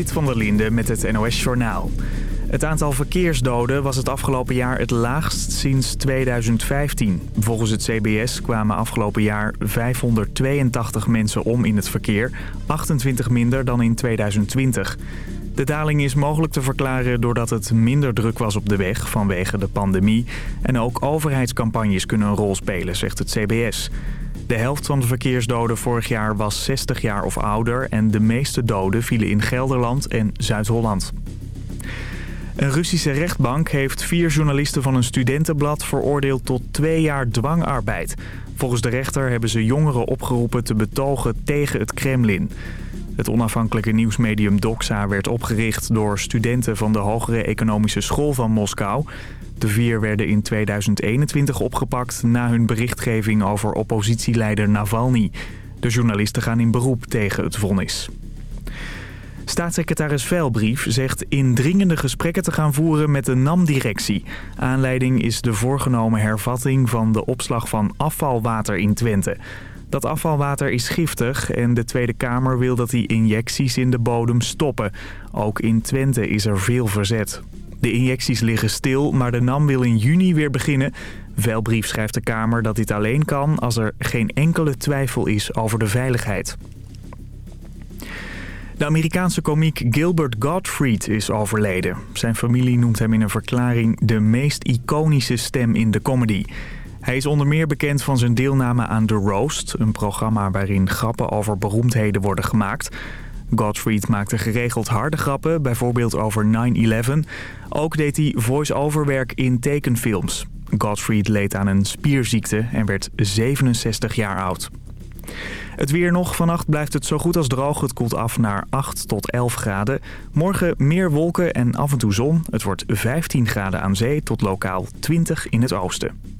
Zit van der Linde met het NOS-journaal. Het aantal verkeersdoden was het afgelopen jaar het laagst sinds 2015. Volgens het CBS kwamen afgelopen jaar 582 mensen om in het verkeer. 28 minder dan in 2020. De daling is mogelijk te verklaren doordat het minder druk was op de weg vanwege de pandemie. En ook overheidscampagnes kunnen een rol spelen, zegt het CBS. De helft van de verkeersdoden vorig jaar was 60 jaar of ouder... en de meeste doden vielen in Gelderland en Zuid-Holland. Een Russische rechtbank heeft vier journalisten van een studentenblad veroordeeld tot twee jaar dwangarbeid. Volgens de rechter hebben ze jongeren opgeroepen te betogen tegen het Kremlin. Het onafhankelijke nieuwsmedium Doxa werd opgericht door studenten van de Hogere Economische School van Moskou. De vier werden in 2021 opgepakt na hun berichtgeving over oppositieleider Navalny. De journalisten gaan in beroep tegen het vonnis. Staatssecretaris Veilbrief zegt indringende gesprekken te gaan voeren met de NAM-directie. Aanleiding is de voorgenomen hervatting van de opslag van afvalwater in Twente. Dat afvalwater is giftig en de Tweede Kamer wil dat die injecties in de bodem stoppen. Ook in Twente is er veel verzet. De injecties liggen stil, maar de NAM wil in juni weer beginnen. Veilbrief schrijft de Kamer dat dit alleen kan als er geen enkele twijfel is over de veiligheid. De Amerikaanse komiek Gilbert Gottfried is overleden. Zijn familie noemt hem in een verklaring de meest iconische stem in de comedy. Hij is onder meer bekend van zijn deelname aan The Roast... een programma waarin grappen over beroemdheden worden gemaakt. Gottfried maakte geregeld harde grappen, bijvoorbeeld over 9-11. Ook deed hij voice-over werk in tekenfilms. Gottfried leed aan een spierziekte en werd 67 jaar oud. Het weer nog. Vannacht blijft het zo goed als droog. Het koelt af naar 8 tot 11 graden. Morgen meer wolken en af en toe zon. Het wordt 15 graden aan zee tot lokaal 20 in het oosten.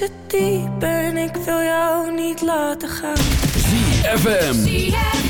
zit diep en ik wil jou niet laten gaan. Zie ZFM.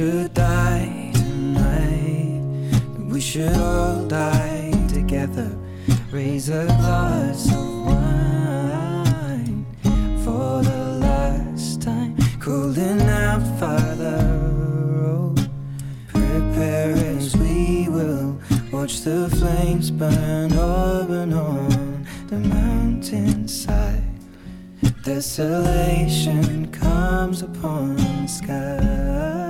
should die tonight. We should all die together. Raise a glass of wine for the last time. Cooling out, Father. Oh, prepare as we will. Watch the flames burn up and on the mountainside. Desolation comes upon the sky.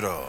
nuestro.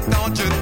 I thought you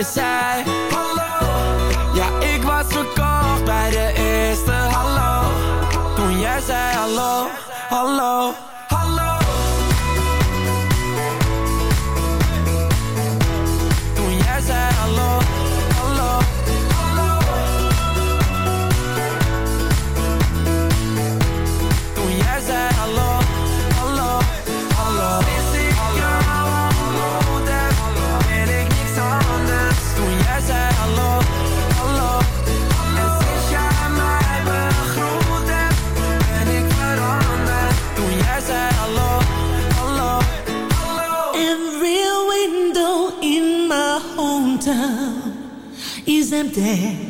your side. today.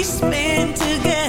we spent together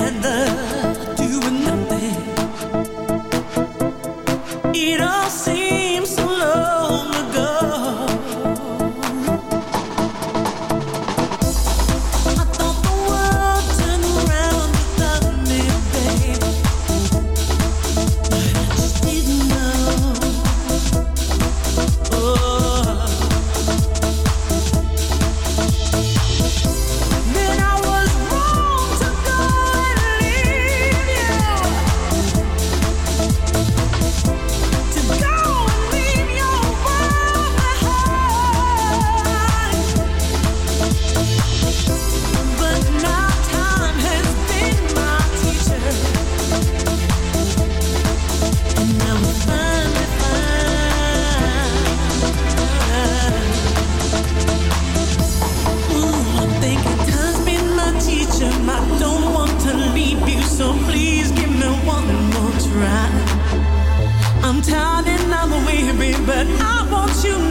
I want you